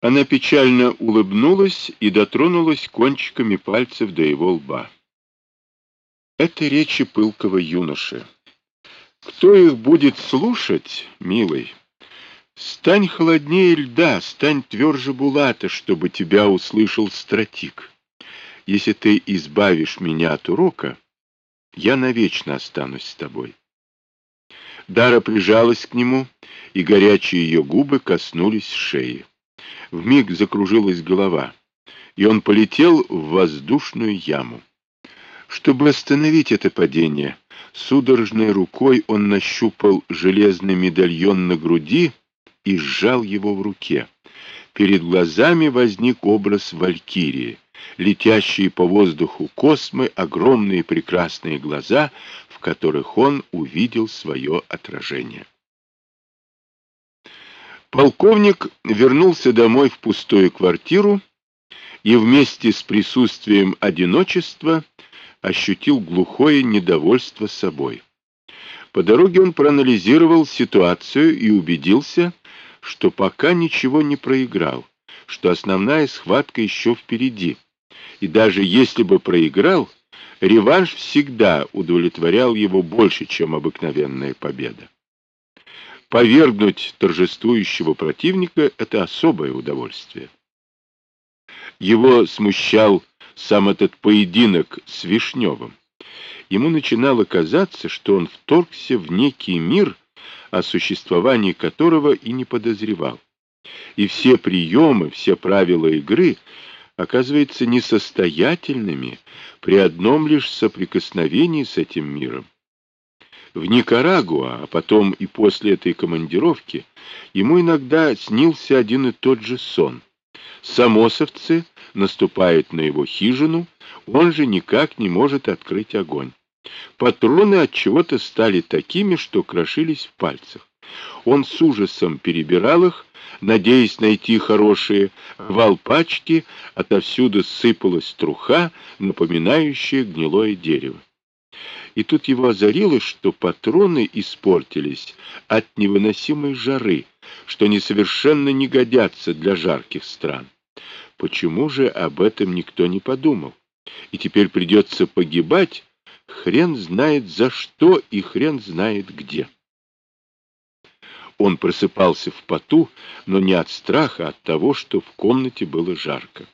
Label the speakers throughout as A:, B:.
A: Она печально улыбнулась и дотронулась кончиками пальцев до его лба. Это речи пылкого юноши. Кто их будет слушать, милый? Стань холоднее льда, стань тверже булата, чтобы тебя услышал стратик. Если ты избавишь меня от урока, я навечно останусь с тобой. Дара прижалась к нему, и горячие ее губы коснулись шеи. Вмиг закружилась голова, и он полетел в воздушную яму. Чтобы остановить это падение, судорожной рукой он нащупал железный медальон на груди и сжал его в руке. Перед глазами возник образ валькирии, летящие по воздуху космы, огромные прекрасные глаза, в которых он увидел свое отражение. Полковник вернулся домой в пустую квартиру и вместе с присутствием одиночества ощутил глухое недовольство собой. По дороге он проанализировал ситуацию и убедился, что пока ничего не проиграл, что основная схватка еще впереди. И даже если бы проиграл, реванш всегда удовлетворял его больше, чем обыкновенная победа. Повергнуть торжествующего противника — это особое удовольствие. Его смущал сам этот поединок с Вишневым. Ему начинало казаться, что он вторгся в некий мир, о существовании которого и не подозревал. И все приемы, все правила игры оказываются несостоятельными при одном лишь соприкосновении с этим миром. В Никарагуа, а потом и после этой командировки, ему иногда снился один и тот же сон. Самосовцы наступают на его хижину, он же никак не может открыть огонь. Патроны от чего-то стали такими, что крошились в пальцах. Он с ужасом перебирал их, надеясь найти хорошие, рвал пачки, отовсюду сыпалась труха, напоминающая гнилое дерево. И тут его озарило, что патроны испортились от невыносимой жары, что они совершенно не годятся для жарких стран. Почему же об этом никто не подумал? И теперь придется погибать, хрен знает за что и хрен знает где. Он просыпался в поту, но не от страха, а от того, что в комнате было жарко.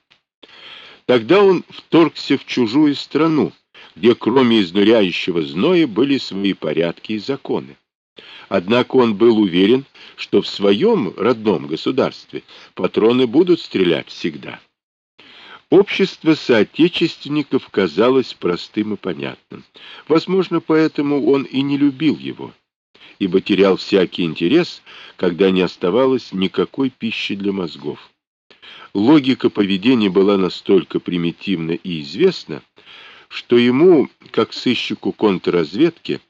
A: Тогда он вторгся в чужую страну, где кроме изнуряющего зноя были свои порядки и законы. Однако он был уверен, что в своем родном государстве патроны будут стрелять всегда. Общество соотечественников казалось простым и понятным. Возможно, поэтому он и не любил его, ибо терял всякий интерес, когда не оставалось никакой пищи для мозгов. Логика поведения была настолько примитивна и известна, что ему, как сыщику контрразведки,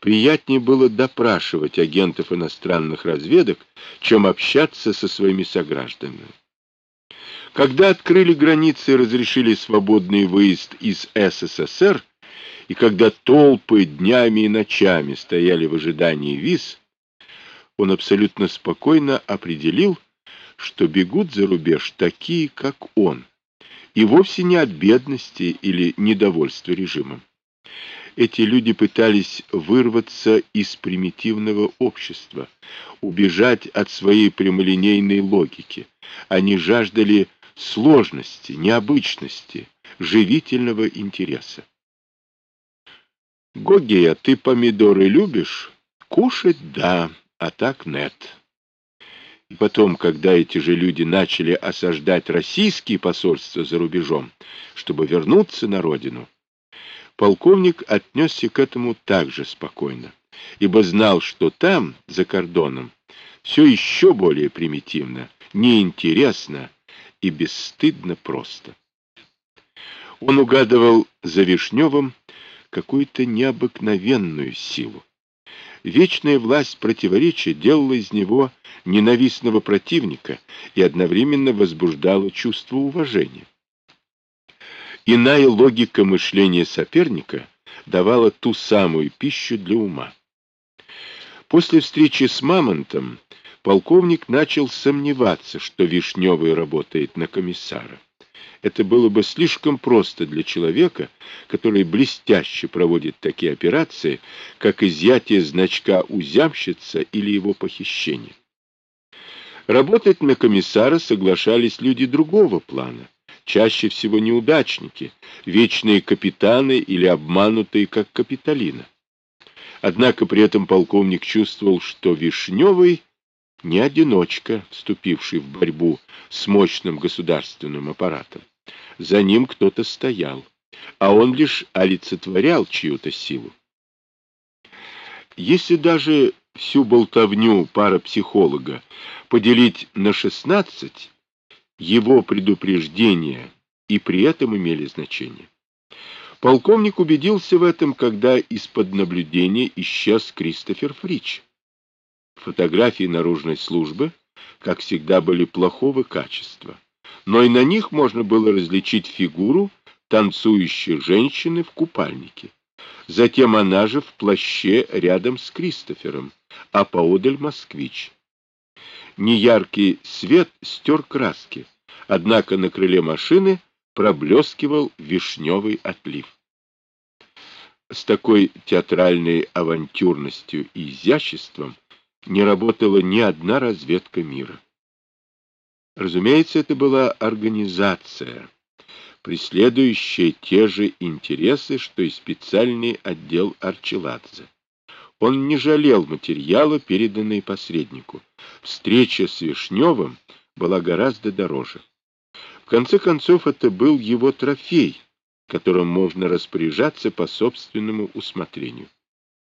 A: приятнее было допрашивать агентов иностранных разведок, чем общаться со своими согражданами. Когда открыли границы и разрешили свободный выезд из СССР, и когда толпы днями и ночами стояли в ожидании виз, он абсолютно спокойно определил, что бегут за рубеж такие, как он, и вовсе не от бедности или недовольства режимом. Эти люди пытались вырваться из примитивного общества, убежать от своей прямолинейной логики. Они жаждали сложности, необычности, живительного интереса. Гогея, ты помидоры любишь? Кушать — да, а так нет. Потом, когда эти же люди начали осаждать российские посольства за рубежом, чтобы вернуться на родину, полковник отнесся к этому также спокойно, ибо знал, что там, за кордоном, все еще более примитивно, неинтересно и бесстыдно просто. Он угадывал за Вишневым какую-то необыкновенную силу. Вечная власть противоречия делала из него ненавистного противника и одновременно возбуждала чувство уважения. Иная логика мышления соперника давала ту самую пищу для ума. После встречи с Мамонтом полковник начал сомневаться, что Вишневый работает на комиссара. Это было бы слишком просто для человека, который блестяще проводит такие операции, как изъятие значка узямщица или его похищение. Работать на комиссара соглашались люди другого плана, чаще всего неудачники, вечные капитаны или обманутые, как Капитолина. Однако при этом полковник чувствовал, что Вишневый не одиночка, вступивший в борьбу с мощным государственным аппаратом. За ним кто-то стоял, а он лишь олицетворял чью-то силу. Если даже всю болтовню парапсихолога поделить на 16, его предупреждения и при этом имели значение. Полковник убедился в этом, когда из-под наблюдения исчез Кристофер Фрич. Фотографии наружной службы, как всегда, были плохого качества, но и на них можно было различить фигуру танцующей женщины в купальнике. Затем она же в плаще рядом с Кристофером, а поодаль москвич. Неяркий свет стер краски, однако на крыле машины проблескивал вишневый отлив. С такой театральной авантюрностью и изяществом не работала ни одна разведка мира. Разумеется, это была организация, преследующая те же интересы, что и специальный отдел Арчеладзе. Он не жалел материала, переданный посреднику. Встреча с Вишневым была гораздо дороже. В конце концов, это был его трофей, которым можно распоряжаться по собственному усмотрению.